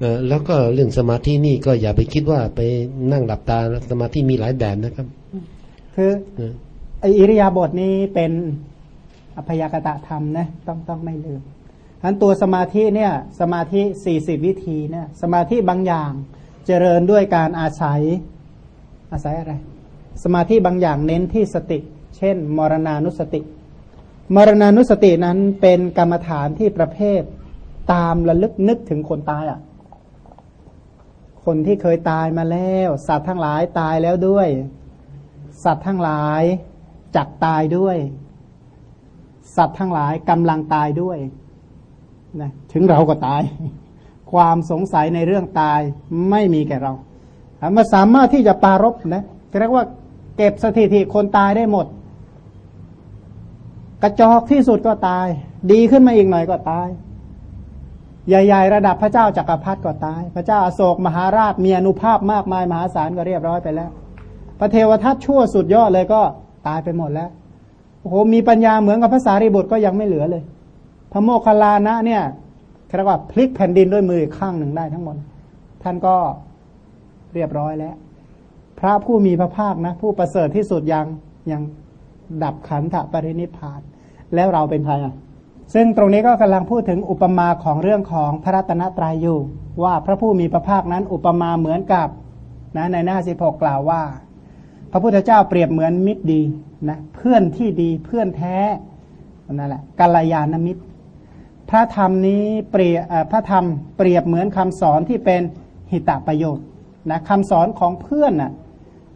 เออแล้วก็เรื่องสมาธินี่ก็อย่าไปคิดว่าไปนั่งหลับตาสมาธิมีหลายแบบนะครับ คือเออไออิริยาบถนี้เป็นอภยากตะธรรมนะต้องต้องไม่ลืมฉะนั้นตัวสมาธิเนี่ยสมาธิสี่สิบวิธีเนี่ยสมาธิบางอย่างเจริญด้วยการอาศัยอาศัยอะไร สมาธิบางอย่างเน้นที่สติ เช่น มรณานุสติ มรณานุสตินั้นเป็นกรรมฐานที่ประเภทตามระลึกนึกถึงคนตายอะ คนที่เคยตายมาแล้ว สัตว์ทั้งหลายตายแล้วด้วย สัตว์ทั้งหลายจักตายด้วย สัตว์ทั้งหลายกำลังตายด้วยนะถึงเราก็ตาย ความสงสัยในเรื่องตายไม่มีแก่เรามันสามารถที่จะปารบนะเรียกว่าเก็บสถิติคนตายได้หมด กระจอกที่สุดก็ตาย ดีขึ้นมาอีกหน่อยก็ตาย ใหญ่ๆ ระดับพระเจ้าจากักรพรรดิก็ตาย พระเจ้าอโศกมหาราชมีอนุภาพมากมายมหาศาลก็เรียบร้อยไปแล้ว พระเทวทัตชั่วสุดยอดเลยก็ตายไปหมดแล้วโอ้โหมีปัญญาเหมือนกับภาษารีบุตรก็ยังไม่เหลือเลย พระโมคคัลลานะเนี่ยเรียกว่าพลิกแผ่นดินด้วยมือข้างหนึ่งได้ทั้งหมด ท่านก็เรียบร้อยแล้ว พระผู้มีพระภาคนะ ผู้ประเสริฐที่สุดยังยังดับขันธปรินิพาน แล้วเราเป็นใครอะ ซึ่งตรงนี้ก็กำลังพูดถึงอุปมาของเรื่องของพระรัตนตรัยอยู่ ว่าพระผู้มีพระภาคนั้นอุปมาเหมือนกับนะในหน้าสิบหกกล่าวว่า พระพุทธเจ้าเปรียบเหมือนมิตรดีนะเพื่อนที่ดีเพื่อนแท้นั่นแหละกัลยาณมิตร พระธรรมนี้เปรียพระธรรมเปรียบเหมือนคำสอนที่เป็นหิตะประโยชน์นะคำสอนของเพื่อนนะ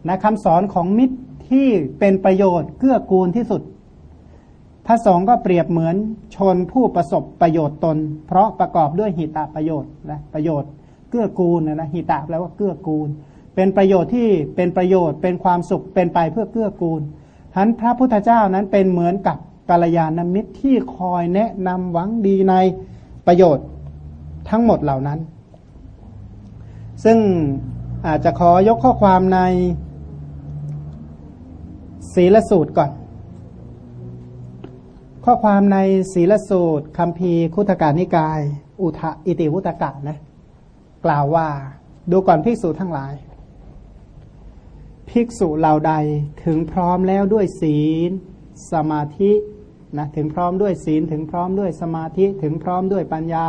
นะคำสอนของมิตรที่เป็นประโยชน์เกื้อกูลที่สุด พระสงฆ์ก็เปรียบเหมือนชนผู้ประสบประโยชน์ตน เพราะประกอบด้วยหิตะประโยชน์นะประโยชน์เกื้อกูลนะนะหิตะแปลว่าเกื้อกูล เป็นประโยชน์ที่เป็นประโยชน์ เป็นความสุขเป็นไปเพื่อเกื้อกูลฉะนั้นพระพุทธเจ้านั้นเป็นเหมือนกับกัลยาณมิตรที่คอยแนะนำหวังดีในประโยชน์ทั้งหมดเหล่านั้น ซึ่งอาจจะขอยกข้อความในศีลสูตรก่อน ข้อความในศีลสูตรคำพีคุตการนิกาย อุทะอิติวุตกะนะ กล่าวว่า ดูก่อนภิกษุทั้งหลาย ภิกษุเหล่าใดถึงพร้อมแล้วด้วยศีล สมาธินะถึงพร้อมด้วยศีลถึงพร้อมด้วยสมาธิถึงพร้อมด้วยปัญญา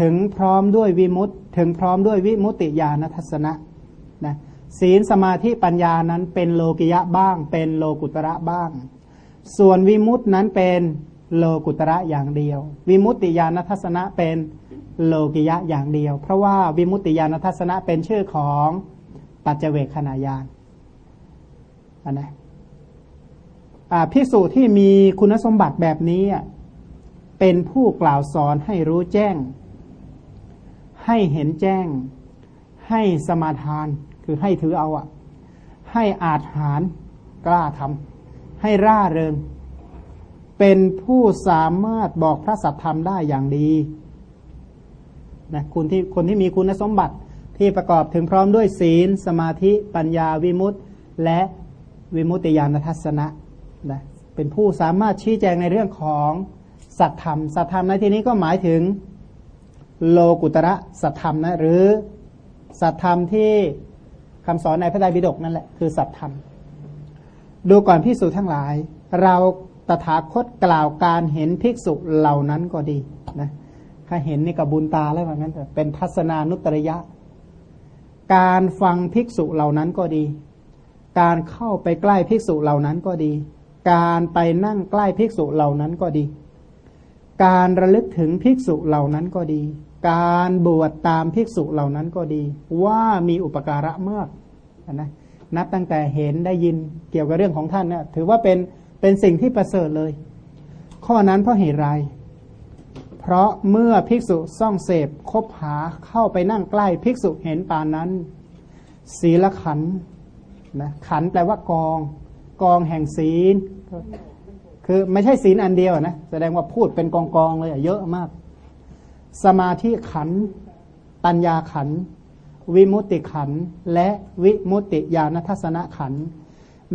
ถึงพร้อมด้วยวิมุตถึงพร้อมด้วยวิมุตติญาณทัศนะนะศีลสมาธิปัญญานั้นเป็นโลกิยะบ้าง เป็นโลกุตระบ้าง ส่วนวิมุตินั้นเป็นโลกุตระอย่างเดียว วิมุตติญาณทัศนะเป็นโลกิยะอย่างเดียว เพราะว่าวิมุตติญาณทัศนะเป็นชื่อของปัจเจเวคขณะญาณนนะพิสูจน์ที่มีคุณสมบัติแบบนี้เป็นผู้กล่าวสอนให้รู้แจ้ง ให้เห็นแจ้ง ให้สมาทานคือให้ถือเอาอะให้อาจหารกล้าทำ ให้ร่าเริง เป็นผู้สามารถบอกพระสัทธรรมได้อย่างดีนะคุณที่คนที่มีคุณสมบัติที่ประกอบถึงพร้อมด้วยศีล สมาธิ ปัญญาวิมุตติ และวิมุตติญาณทัศนะนะเป็นผู้สามารถชี้แจงในเรื่องของสัตธรรม สัตธรรมในที่นี้ก็หมายถึงโลกุตระสัตธรรมนะหรือสัตธรรมที่คำสอนในพระไตรปิฎกนั่นแหละคือสัตธรรม ดูก่อนพิสูจทั้งหลาย เราตถาคตกล่าวการเห็นภิกษุเหล่านั้นก็ดีนะถ้าเห็นนี่กับบุญตาแล้วว่างั้นแต่เป็นทัศนานุตริยะ การฟังภิกษุเหล่านั้นก็ดี การเข้าไปใกล้ภิกษุเหล่านั้นก็ดี การไปนั่งใกล้ภิกษุเหล่านั้นก็ดี การระลึกถึงภิกษุเหล่านั้นก็ดี การบวชตามภิกษุเหล่านั้นก็ดี ว่ามีอุปการะมากนะ นับตั้งแต่เห็นได้ยินเกี่ยวกับเรื่องของท่านเนี่ยถือว่าเป็นเป็นสิ่งที่ประเสริฐเลย ข้อนั้นเพราะเหตุไร เพราะเมื่อภิกษุซ่องเสพคบหาเข้าไปนั่งใกล้ภิกษุเห็นปานนั้น ศีลขันนะขันแปลว่ากอง กองแห่งศีล คือไม่ใช่ศีลอันเดียวนะแสดงว่าพูดเป็นกองกองเลยเยอะมาก สมาธิขันปัญญาขัน วิมุติขันและวิมุติญาณทัศนขัน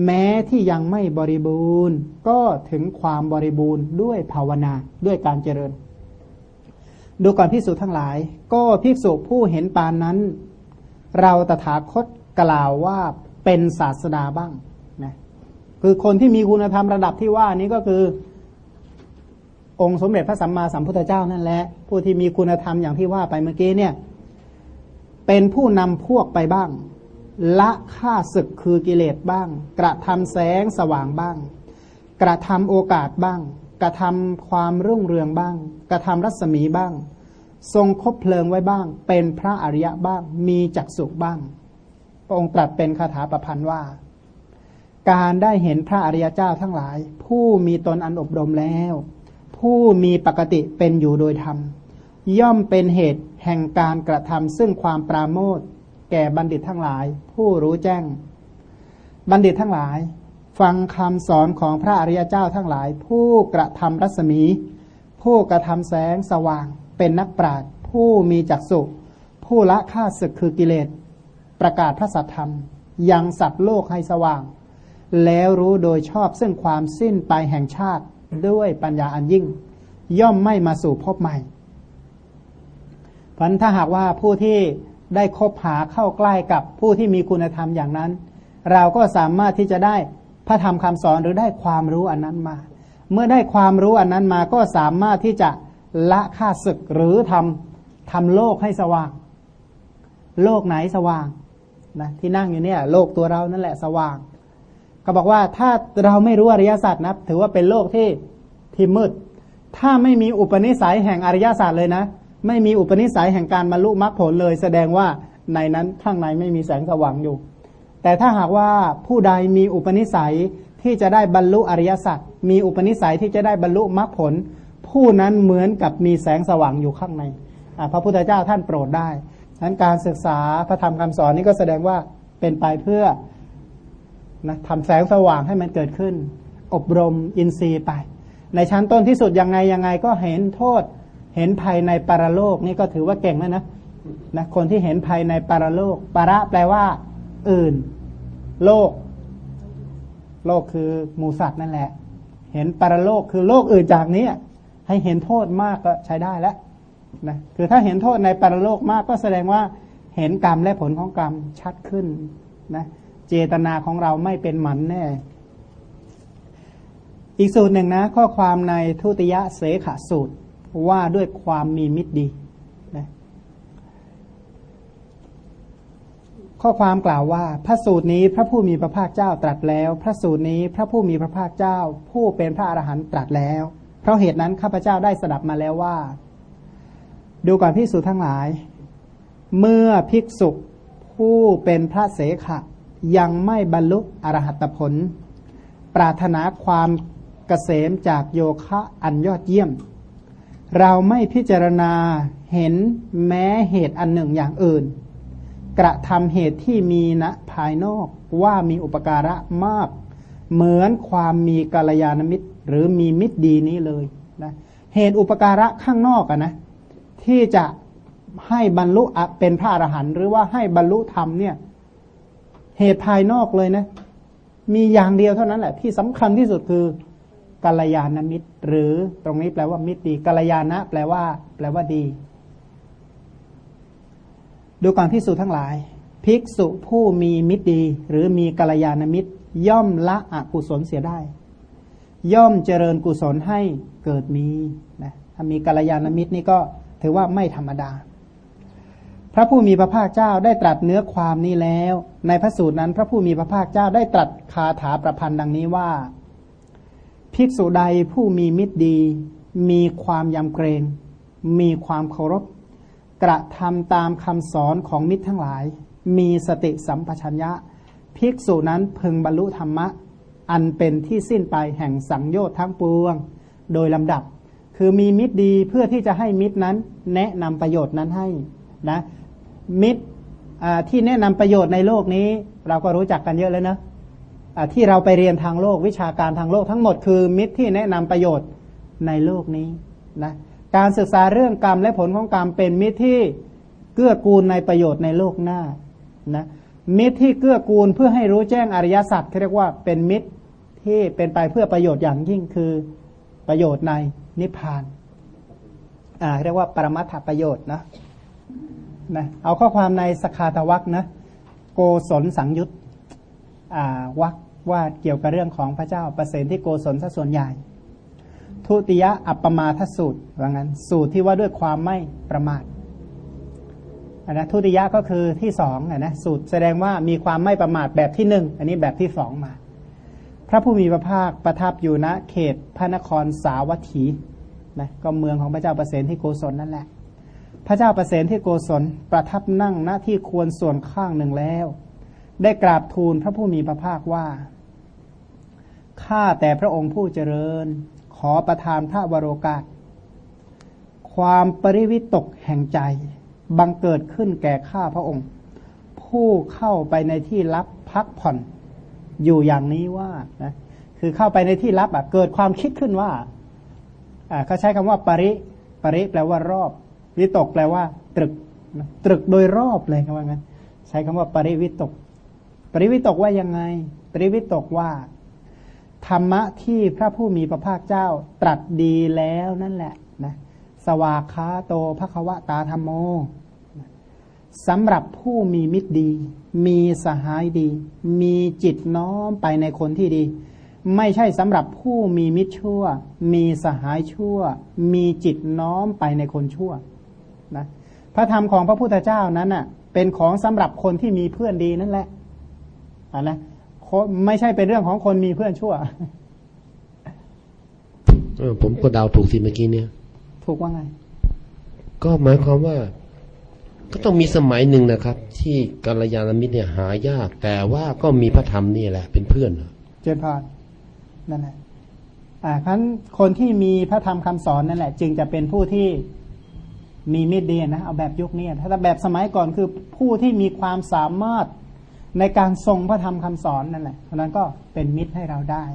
แม้ที่ยังไม่บริบูรณ์ ก็ถึงความบริบูรณ์ด้วยภาวนาด้วยการเจริญ ดูก่อนพิสูจทั้งหลาย ก็ภิกษุผู้เห็นปานนั้น เราตถาคตกล่าวว่าเป็นศาสดาบ้างนะคือคนที่มีคุณธรรมระดับที่ว่านี้ก็คือ องค์สมเด็จพระสัมมาสัมพุทธเจ้านั่นแหละผู้ที่มีคุณธรรมอย่างที่ว่าไปเมื่อกี้เนี่ย เป็นผู้นำพวกไปบ้าง ละฆ่าศึกคือกิเลสบ้าง กระทำแสงสว่างบ้าง กระทำโอกาสบ้าง กระทำความรุ่งเรืองบ้าง กระทำรัศมีบ้าง ทรงคบเพลิงไว้บ้าง เป็นพระอริยะบ้าง มีจักสุบ้างพระองค์ตรัสเป็นคาถาประพันธ์ว่า การได้เห็นพระอริยเจ้าทั้งหลาย ผู้มีตนอันอบรมแล้ว ผู้มีปกติเป็นอยู่โดยธรรมย่อมเป็นเหตุ แห่งการกระทำซึ่งความปราโมทแก่บัณฑิตทั้งหลาย ผู้รู้แจ้ง บัณฑิตทั้งหลาย ฟังคำสอนของพระอริยเจ้าทั้งหลาย ผู้กระทำรัศมี ผู้กระทำแสงสว่าง เป็นนักปราชญ์ผู้มีจักสุผู้ละฆ่าศึกคือกิเลส ประกาศพระสัทธรรม ยังสัตว์โลกให้สว่าง แล้วรู้โดยชอบซึ่งความสิ้นไปแห่งชาติด้วยปัญญาอันยิ่ง ย่อมไม่มาสู่พบใหม่ พันถ้าหากว่าผู้ที่ได้คบหาเข้าใกล้กับผู้ที่มีคุณธรรมอย่างนั้น เราก็สามารถที่จะได้พระธรรมคำสอนหรือได้ความรู้อันนั้นมา เมื่อได้ความรู้อันนั้นมาก็สามารถที่จะละค่าศึกหรือทำทำโลกให้สว่าง โลกไหนสว่างนะที่นั่งอยู่เนี่ย โลกตัวเรานั่นแหละสว่าง ก็บอกว่าถ้าเราไม่รู้อริยสัจนะถือว่าเป็นโลกที่ที่มืด ถ้าไม่มีอุปนิสัยแห่งอริยสัจเลยนะ ไม่มีอุปนิสัยแห่งการบรรลุมรรคผลเลย แสดงว่าในนั้นข้างในไม่มีแสงสว่างอยู่ แต่ถ้าหากว่าผู้ใดมีอุปนิสัยที่จะได้บรรลุอริยสัจมีอุปนิสัยที่จะได้บรรลุมรรคผล ผู้นั้นเหมือนกับมีแสงสว่างอยู่ข้างในพระพุทธเจ้าท่านโปรดได้ดังนั้นการศึกษาพระธรรมคำสอนนี้ก็แสดงว่าเป็นไปเพื่อนะทำแสงสว่างให้มันเกิดขึ้น อบรมอินทรีย์ไป ในชั้นต้นที่สุดยังไงยังไงก็เห็นโทษ เห็นภัยในปรโลกนี่ก็ถือว่าเก่งแล้วนะนะคนที่เห็นภัยในปรโลกประแปลว่า อื่น โลก โลกคือหมูสัตว์นั่นแหละ เห็นปรโลกคือโลกอื่นจากนี้ให้เห็นโทษมากก็ใช้ได้แล้วนะคือถ้าเห็นโทษในปรโลกมากก็แสดงว่าเห็นกรรมและผลของกรรมชัดขึ้นนะเจตนาของเราไม่เป็นหมันแน่อีกสูตรหนึ่งนะ ข้อความในทุติยะเสขสูตร ว่าด้วยความมีมิตรดีนะข้อความกล่าวว่า พระสูตรนี้พระผู้มีพระภาคเจ้าตรัสแล้ว พระสูตรนี้พระผู้มีพระภาคเจ้า ผู้เป็นพระอรหันต์ตรัสแล้ว เพราะเหตุนั้นข้าพเจ้าได้สดับมาแล้วว่า ดูก่อนพิสูจทั้งหลาย เมื่อภิกษุผู้เป็นพระเสขะยังไม่บรรลุอรหัตผล ปรารถนาความเกษมจากโยคะอันยอดเยี่ยม เราไม่พิจารณาเห็นแม้เหตุอันหนึ่งอย่างอื่น กระทำเหตุที่มีณภายนอกว่ามีอุปการะมาก เหมือนความมีกาลยานมิตร หรือมีมิตรดีนี้เลยนะเหตุอุปการะข้างนอกอะนะ ที่จะให้บรรลุเป็นพระอรหันต์หรือว่าให้บรรลุธรรมเนี่ย เหตุภายนอกเลยนะ มีอย่างเดียวเท่านั้นแหละที่สำคัญที่สุดคือ กัลยาณมิตร หรือตรงนี้แปลว่ามิตรดีกัลยาณะแปลว่า แปลว่าดี ดูก่อนพิสูจทั้งหลาย ภิกษุผู้มีมิตรดี หรือมีกัลยาณมิตร ย่อมละอกุศลเสียได้ ย่อมเจริญกุศลให้เกิดมีนะถ้ามีกัลยาณมิตรนี่ก็ถือว่าไม่ธรรมดา พระผู้มีพระภาคเจ้าได้ตรัสเนื้อความนี้แล้ว ในพระสูตรนั้น พระผู้มีพระภาคเจ้าได้ตรัสคาถาประพันธ์ดังนี้ว่า ภิกษุใดผู้มีมิตรดี มีความยำเกรง มีความเคารพ กระทำตามคำสอนของมิตรทั้งหลาย มีสติสัมปชัญญะ ภิกษุนั้นพึงบรรลุธรรมะ อันเป็นที่สิ้นไปแห่งสังโยชน์ทั้งปวง โดยลำดับ คือมีมิตรดีเพื่อที่จะให้มิตรนั้น แนะนำประโยชน์นั้นให้นะมิตรที่แนะนำประโยชน์ในโลกนี้ เราก็รู้จักกันเยอะแล้วนะ ที่เราไปเรียนทางโลกวิชาการทางโลกทั้งหมดคือมิตรที่แนะนำประโยชน์ในโลกนี้นะการศึกษาเรื่องกรรมและผลของกรรมเป็นมิตรที่เกื้อกูลในประโยชน์ในโลกหน้านะมิตรที่เกื้อกูลเพื่อให้รู้แจ้งอริยสัจเขาเรียกว่าเป็นมิตรที่เป็นไปเพื่อประโยชน์อย่างยิ่งคือประโยชน์ในนิพพานอ่าเรียกว่าปรมัตถประโยชน์นะนะเอาข้อความในสคาตวักนะ โกศลสังยุต วักว่าเกี่ยวกับเรื่องของพระเจ้าประเสริฐที่โกศลซะส่วนใหญ่ ทุติยะอัปปมาทสูตรว่างั้น สูตรที่ว่าด้วยความไม่ประมาทนนะทุติยะก็คือที่สองนะสูตรแสดงว่ามีความไม่ประมาทแบบที่หนึ่งอันนี้แบบที่สองมา พระผู้มีพระภาคประทับอยู่ณเขตพระนครสาวัตถีนะก็เมืองของพระเจ้าประเสริฐที่โกศลนั่นแหละ พระเจ้าประเสริฐที่โกศลประทับนั่งณที่ควรส่วนข้างหนึ่งแล้ว ได้กราบทูลพระผู้มีพระภาคว่า ข้าแต่พระองค์ผู้เจริญ ขอประทานพระวโรกาส ความปริวิตกแห่งใจ บังเกิดขึ้นแก่ข้าพระองค์ ผู้เข้าไปในที่ลับพักผ่อน อยู่อย่างนี้ว่านะคือเข้าไปในที่ลับอะเกิดความคิดขึ้นว่าอ่าเขาใช้คำว่าปริ ปริแปลว่ารอบ วิตกแปลว่า ตรึก ตรึกโดยรอบเลยคำว่างั้น ใช้คำว่าปริวิตก ปริวิตกว่ายังไง ปริวิตกว่า ธรรมะที่พระผู้มีพระภาคเจ้าตรัสดีแล้วนั่นแหละนะสวากขาโตภควตาธรรมโมสำหรับผู้มีมิตรดี มีสหายดี มีจิตน้อมไปในคนที่ดี ไม่ใช่สำหรับผู้มีมิตรชั่ว มีสหายชั่ว มีจิตน้อมไปในคนชั่วนะพระธรรมของพระพุทธเจ้านั้นน่ะ เป็นของสำหรับคนที่มีเพื่อนดีนั่นแหละ อ่านะไม่ใช่เป็นเรื่องของคนมีเพื่อนชั่วเออผมก็เดาถูกสิเมื่อกี้เนี่ย ถูกว่าไง ก็หมายความว่า ก็ต้องมีสมัยหนึ่งนะครับ ที่กัลยาณมิตรเนี่ยหายาก แต่ว่าก็มีพระธรรมนี่แหละ เป็นเพื่อนเจริญพรนั่นแหละอ่าครั้นคนที่มีพระธรรมคำสอนนั่นแหละ จึงจะเป็นผู้ที่มีมิตรดีนะเอาแบบยุคนี้ถ้าแบบสมัยก่อนคือผู้ที่มีความสามารถ ในการทรงพระธรรมคำสอนนั่นแหละเพราะนั้นก็เป็นมิตรให้เราได้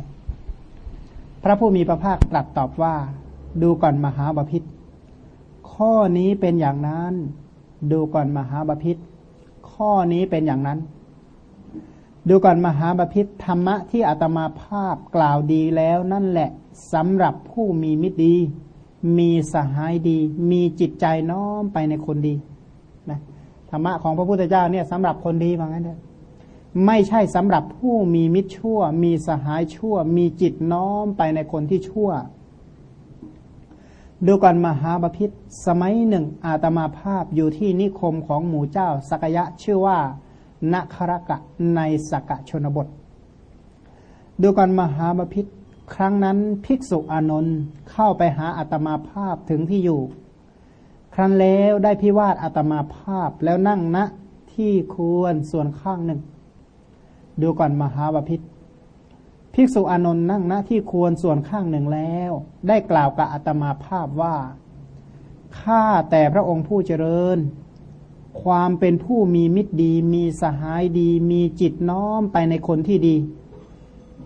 พระผู้มีพระภาคตรัสตอบว่า ดูก่อนมหาบาพิษข้อนี้เป็นอย่างนั้น ดูก่อนมหาบาพิษข้อนี้เป็นอย่างนั้น ดูก่อนมหาบาพิษธรรมะที่อาตมาภาพกล่าวดีแล้วนั่นแหละสำหรับผู้มีมิตรดี มีสหายดี มีจิตใจน้อมไปในคนดีนะธรรมะของพระพุทธเจ้าเนี่ยสำหรับคนดีว่างั้นเถอะ ไม่ใช่สำหรับผู้มีมิตรชั่ว มีสหายชั่ว มีจิตน้อมไปในคนที่ชั่ว ดูก่อนมหาบพิษสมัยหนึ่ง อาตมาภาพอยู่ที่นิคมของหมู่เจ้าสกยะชื่อว่านาครกะในสกชนบท ดูก่อนมหาบพิษครั้งนั้นภิกษุอานนท์เข้าไปหาอาตมาภาพถึงที่อยู่ ครั้นแล้วได้พิวาทอาตมาภาพแล้วนั่งณนะที่ควรส่วนข้างหนึ่ง ดูก่อนมหาบพิษภิกษุอานนท์นั่งณที่ควรส่วนข้างหนึ่งแล้ว ได้กล่าวกับอาตมาภาพว่าข้าแต่พระองค์ผู้เจริญ ความเป็นผู้มีมิตรดี มีสหายดี มีจิตน้อมไปในคนที่ดี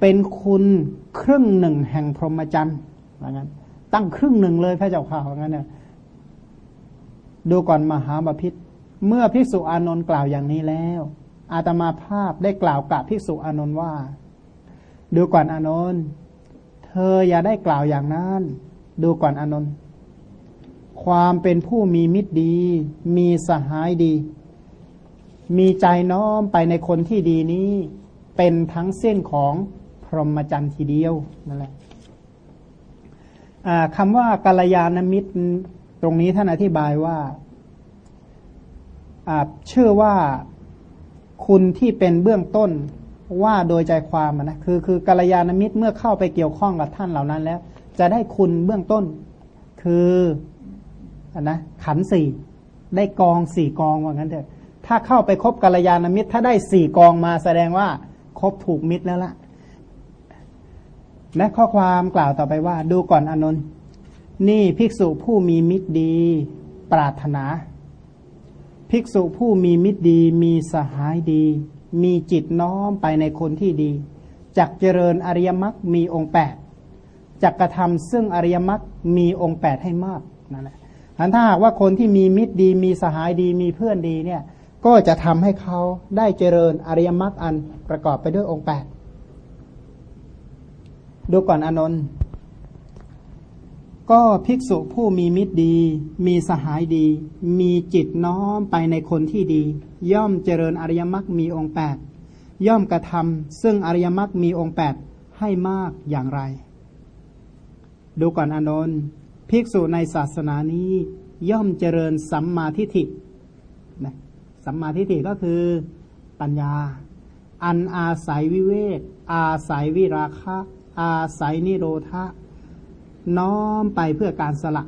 เป็นคุณครึ่งหนึ่งแห่งพรหมจรรย์ว่างั้น ตั้งครึ่งหนึ่งเลยพระเจ้าข่าวว่างั้นเนี่ยดูก่อนมหาบพิษเมื่อภิกษุอานนท์กล่าวอย่างนี้แล้ว อาตมาภาพได้กล่าวกับภิกษุอานนท์ว่า ดูก่อนอานนท์เธออย่าได้กล่าวอย่างนั้น ดูก่อนอานนท์ความเป็นผู้มีมิตรดี มีสหายดี มีใจน้อมไปในคนที่ดีนี้ เป็นทั้งเส้นของพรหมจรรย์ทีเดียวนั่นแหละคำว่ากัลยาณมิตรตรงนี้ท่านอธิบายว่าเชื่อว่า คุณที่เป็นเบื้องต้นว่าโดยใจความนะคือคือกัลยาณมิตรเมื่อเข้าไปเกี่ยวข้องกับท่านเหล่านั้นแล้ว จะได้คุณเบื้องต้น คือนะขันสี่ได้กองสี่กองว่างั้นเถอะถ้าเข้าไปคบกัลยาณมิตร ถ้าได้สี่กองมาแสดงว่าคบถูกมิตรแล้วล่ะและข้อความกล่าวต่อไปว่า ดูก่อนอนนท์นี่ภิกษุผู้มีมิตรดี ปรารถนา ภิกษุผู้มีมิตรดีมีสหายดี มีจิตน้อมไปในคนที่ดีจักเจริญอริยมรรคมีองค์แปดจักกระทำซึ่งอริยมรรคมีองค์แปดให้มากนั่นแหละถ้าหากว่าคนที่มีมิตรดี มีสหายดีมีเพื่อนดีเนี่ยก็จะทำให้เขาได้เจริญอริยมรรคอันประกอบไปด้วยองค์แปดดูก่อนอนนท์ ก็ภิกษุผู้มีมิตรดี มีสหายดี มีจิตน้อมไปในคนที่ดี ย่อมเจริญอริยมรรคมีองค์แปดย่อมกระทำซึ่งอริยมรรคมีองค์แปดให้มากอย่างไร ดูก่อนอนนท์ภิกษุในศาสนานี้ ย่อมเจริญสัมมาทิฏฐินะสัมมาทิฏฐิก็คือปัญญา อันอาศัยวิเวกอาศัยวิราคะ อาศัยนิโรธะ น้อมไปเพื่อการสละ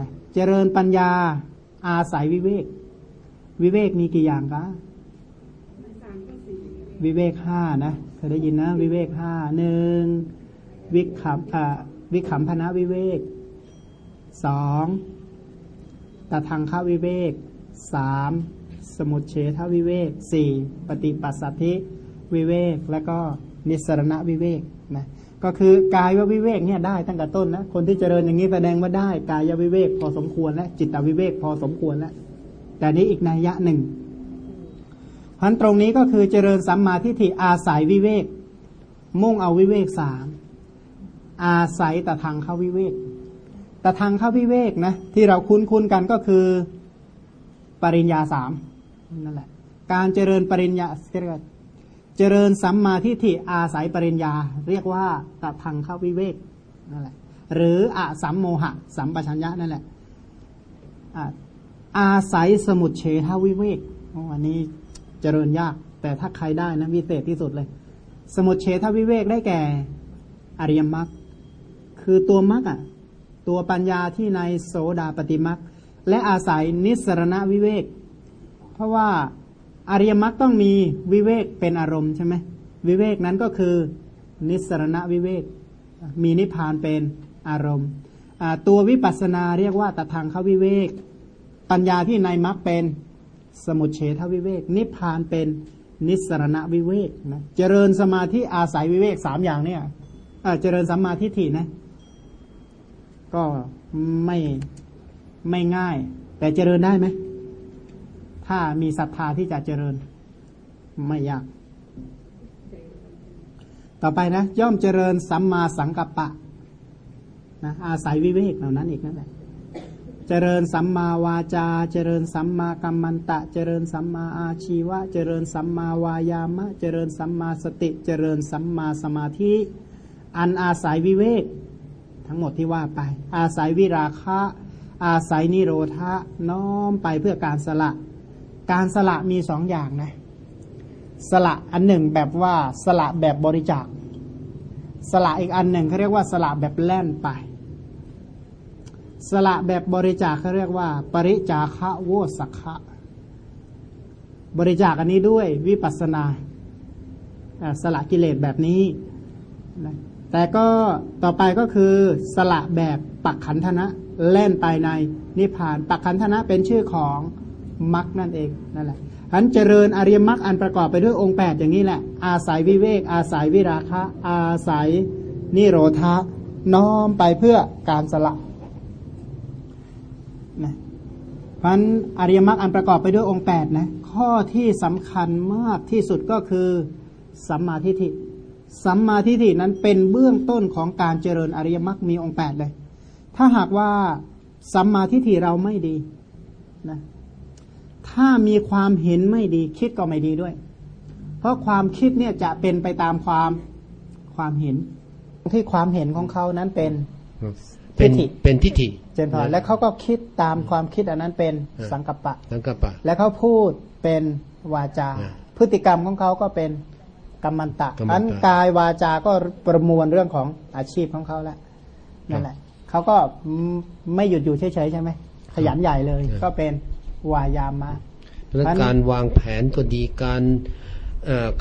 นะเจริญปัญญาอาศัยวิเวก วิเวกมีกี่อย่างคะวิเวกห้านะเคยได้ยินนะ วิเวกห้าหนึ่งวิคัมอ่าวิคัมพนะวิเวกสองตทางคาวิเวกสามสมุทเฉทวิเวกสี่ปฏิปัสสัทธิวิเวก แล้วก็นิสรณวิเวกนะ ก็คือกายวิเวกเนี่ยได้ตั้งแต่ต้นนะคนที่เจริญอย่างนี้แสดงว่าได้กายวิเวกพอสมควรและจิตวิเวกพอสมควรแล้วแต่นี้อีกนัยยะหนึ่งพันตรงนี้ก็คือเจริญสัมมาทิฏฐิอาศัยวิเวก มุ่งเอาวิเวกสามอาศัยตะทางเข้าวิเวกตะทางเข้าวิเวกนะที่เราคุ้นคุ้นกันก็คือปริญญาสามนั่นแหละ การเจริญปริญญาเรียก เจริญสัมมาทิฏฐิอาศัยปริญญา เรียกว่าตะทางเข้าวิเวกนั่นแหละ หรืออะสัมโมหะ สัมปชัญญะนั่นแหละอาศัยสมุดเฉทวิเวกอันนี้เจริญยาก แต่ถ้าใครได้นะวิเศษที่สุดเลย สมุดเฉทวิเวกได้แก่ อริยมรรคคือตัวมรรคอะตัวปัญญาที่ในโสดาปฏิมรรคและอาศัยนิสรณวิเวก เพราะว่า อริยมรรคต้องมีวิเวกเป็นอารมณ์ใช่ไหมวิเวกนั้นก็คือนิสรณวิเวก มีนิพพานเป็นอารมณ์ ตัววิปัสสนาเรียกว่าตทางเขาวิเวก ปัญญาที่ในมรรคเป็นสมุทเฉทวิเวก นิพพานเป็นนิสรณวิเวกนะเจริญสมาธิอาศัยวิเวกสามอย่างเนี่ยเจริญสัมมาทิฏฐินะ ก็ไม่ไม่ง่าย แต่เจริญได้ไหม ถ้ามีศรัทธาที่จะเจริญ ไม่ยาก ต่อไปนะ ย่อมเจริญสัมมาสังกัปปะนะอาศัยวิเวกเหล่านั้นอีกนั่นแหละเจริญสัมมาวาจา เจริญสัมมากัมมันตะ เจริญสัมมาอาชีวะ เจริญสัมมาวายามะ เจริญสัมมาสติ เจริญสัมมาสมาธิ อันอาศัยวิเวก ทั้งหมดที่ว่าไป อาศัยวิราคะ อาศัยนิโรธะน้อมไปเพื่อการสละ การสละมีสองอย่างนะ สละอันหนึ่งแบบว่าสละแบบบริจาค สละอีกอันหนึ่งเขาเรียกว่าสละแบบแล่นไป สละแบบบริจาคเขาเรียกว่า ปริจาคะโวสักะบริจาคอันนี้ด้วยวิปัสนาสละกิเลสแบบนี้ แต่ก็ต่อไปก็คือสละแบบปักขันธนะเล่นไปในนิพพาน ปักขันธนะเป็นชื่อของ มรรคนั่นเองนั่นแหละฉันเจริญอริยมรรคอันประกอบไปด้วยองค์แปดอย่างนี้แหละ อาศัยวิเวก อาศัยวิราคะ อาศัยนิโรธะน้อมไปเพื่อการสละนะพันอริยมรรคอันประกอบไปด้วยองค์แปดนะข้อที่สำคัญมากที่สุดก็คือสัมมาทิฏฐิสัมมาทิฏฐินั้นเป็นเบื้องต้นของการเจริญอริยมรรคมีองค์แปดเลย ถ้าหากว่าสัมมาทิฏฐิเราไม่ดีนะ ถ้ามีความเห็นไม่ดีคิดก็ไม่ดีด้วย เพราะความคิดเนี่ยจะเป็นไปตามความความเห็น ที่ความเห็นของเขานั้นเป็นทิฏฐิเป็นทิฏฐิเจนพอและเขาก็คิดตามความคิดอันนั้นเป็นสังกัปปะสังกัปปะ และเขาพูดเป็นวาจา พฤติกรรมของเขาก็เป็นกรรมันตะอันกายวาจาก็ประมวลเรื่องของอาชีพของเขาแล้วนั่นแหละเขาก็ไม่หยุดอยู่เฉยๆใช่ไหมขยันใหญ่เลยก็เป็น วายามะและการวางแผนก็ดีการ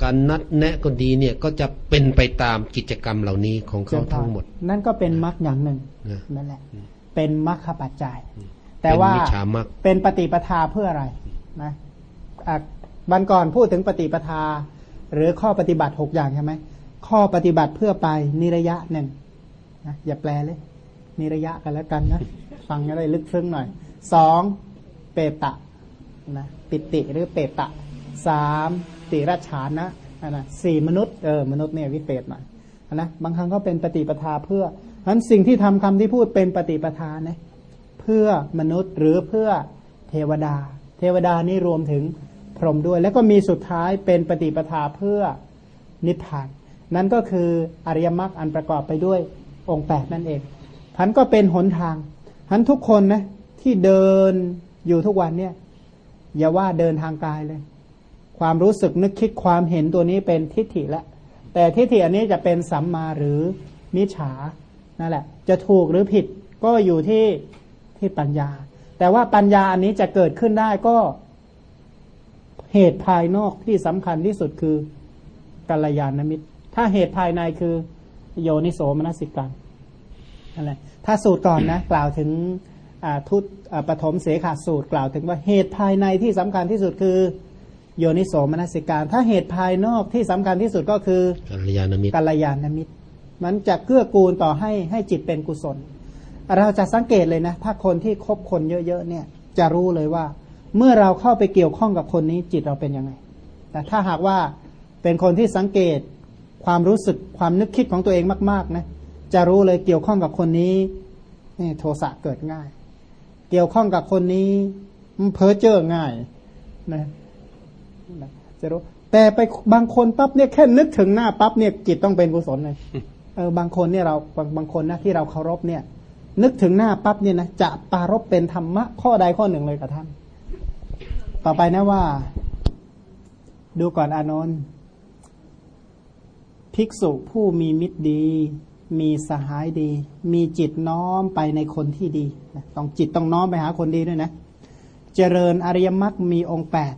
การนัดแนะก็ดีเนี่ยก็จะเป็นไปตามกิจกรรมเหล่านี้ของเขาทั้งหมด นั่นก็เป็นมรรคอย่างหนึ่งนั่นแหละ เป็นมรรคปัจจัย แต่ว่าเป็นปฏิปทาเพื่ออะไรนะบันก่อนพูดถึงปฏิปทา หรือข้อปฏิบัติหกอย่างใช่ไหมข้อปฏิบัติเพื่อไปนิระยะหนึ่งนะอย่าแปลเลย นิระยะกันแล้วกันนะ ฟังอะไรลึกซึ้งหน่อยสอง เปตะนะปิติหรือเปตะสามติรชานนะนะสี่มนุษย์เออมนุษย์เนี่ยวิเศษหน่อยนะบางครั้งก็เป็นปฏิปทาเพื่อฉะนั้นสิ่งที่ทำคำที่พูดเป็นปฏิปทานนะเพื่อมนุษย์หรือเพื่อเทวดา เทวดานี่รวมถึงพรหมด้วย แล้วก็มีสุดท้ายเป็นปฏิปทาเพื่อนิพพาน นั่นก็คืออริยมรรคอันประกอบไปด้วยองค์แปดนั่นเองพันก็เป็นหนทางพันทุกคนนะที่เดิน อยู่ทุกวันเนี่ย อย่าว่าเดินทางกายเลย ความรู้สึกนึกคิดความเห็นตัวนี้เป็นทิฏฐิละ แต่ทิฏฐิอันนี้จะเป็นสัมมาหรือมิจฉานั่นแหละ จะถูกหรือผิดก็อยู่ที่ที่ปัญญา แต่ว่าปัญญาอันนี้จะเกิดขึ้นได้ก็เหตุภายนอกที่สำคัญที่สุดคือกัลยาณมิตร ถ้าเหตุภายในคือโยนิโสมนสิการนั่นแหละถ้าสูตรก่อนนะ กล่าวถึง ทุตอ่าปฐมเสขาสูตรกล่าวถึงว่าเหตุภายในที่สำคัญที่สุดคือ โยนิโสมนสิการ ถ้าเหตุภายนอกที่สำคัญที่สุดก็คือกัลยาณมิตรกัลยาณมิตร มันจะเกื้อกูลต่อให้ให้จิตเป็นกุศล เราจะสังเกตเลยนะ ถ้าคนที่คบคนเยอะๆเนี่ย จะรู้เลยว่า เมื่อเราเข้าไปเกี่ยวข้องกับคนนี้จิตเราเป็นยังไง แต่ถ้าหากว่าเป็นคนที่สังเกตความรู้สึกความนึกคิดของตัวเองมากๆนะจะรู้เลยเกี่ยวข้องกับคนนี้นี่โทสะเกิดง่าย เกี่ยวข้องกับคนนี้ มันเพ้อเจ้อง่ายนะจะรู้แต่ไปบางคนปั๊บเนี่ยแค่นึกถึงหน้าปั๊บเนี่ยจิตต้องเป็นกุศลเลยเออบางคนเนี่ยเราบางบางคนนะที่เราเคารพเนี่ย นึกถึงหน้าปั๊บเนี่ยนะจะปรารบเป็นธรรมะข้อใดข้อหนึ่งเลยกับท่าน ต่อไปนะว่า ดูก่อนอานนท์ภิกษุผู้มีมิตรดี มีสหายดี มีจิตน้อมไปในคนที่ดีต้องจิตต้องน้อมไปหาคนดีด้วยนะ เจริญอริยมรรคมีองค์แปด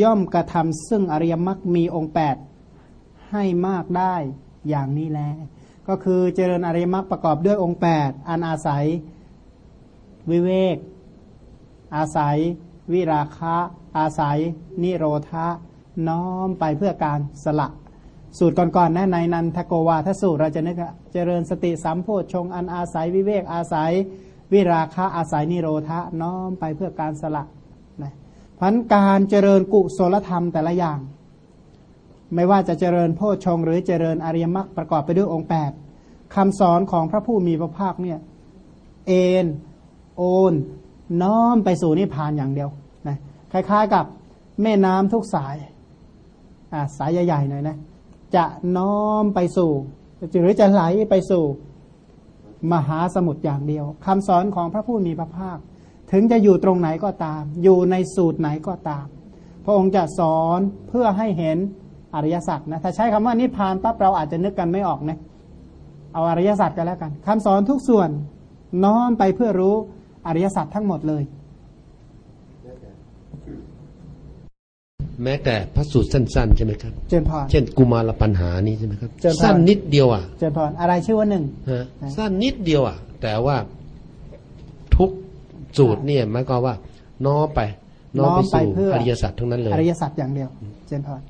ย่อมกระทำซึ่งอริยมรรคมีองค์แปดให้มากได้อย่างนี้แลก็คือเจริญอริยมรรคประกอบด้วยองค์แปดอันอาศัยวิเวก อาศัย วิราคะ อาศัย นิโรธะน้อมไปเพื่อการสละ สูตรก่อนๆนะในนันทโกวาทสูตรเราจะนึกเจริญสติสัมโพชฌงอันอาศัยวิเวกอาศัย วิราคะอาศัยนิโรธะน้อมไปเพื่อการสละนะพันการเจริญกุศลธรรมแต่ละอย่าง ไม่ว่าจะเจริญโพชฌงหรือเจริญอริยมรรคประกอบไปด้วยองค์แปดคำสอนของพระผู้มีพระภาคเนี่ยเอ็นโอนน้อมไปสู่นิพพานอย่างเดียวนะคล้ายๆกับแม่น้ำทุกสายอ่าสายใหญ่ๆหน่อยนะ จะน้อมไปสู่หรือจะไหลไปสู่มหาสมุทรอย่างเดียวคำสอนของพระผู้มีพระภาค ถึงจะอยู่ตรงไหนก็ตาม อยู่ในสูตรไหนก็ตาม พระองค์จะสอนเพื่อให้เห็นอริยสัจนะถ้าใช้คำว่านิพพานปั๊บเราอาจจะนึกกันไม่ออกนะเอาอริยสัจกันแล้วกันคำสอนทุกส่วนน้อมไปเพื่อรู้อริยสัจทั้งหมดเลย แม้แต่พระสูตรสั้น ๆ ใช่ไหมครับ เจริญพรเช่นกุมารปัญหานี้ใช่ไหมครับเจริญพรสั้นนิดเดียวอะ เจริญพรอะไรชื่อว่าหนึ่งฮะนะสั้นนิดเดียวอะ แต่ว่าทุกสูตรเนี่ยหมายความว่าน้อมไป น้อมไปสู่อริยสัจทั้งนั้นเลย อริยสัจอย่างเดียว เจริญพร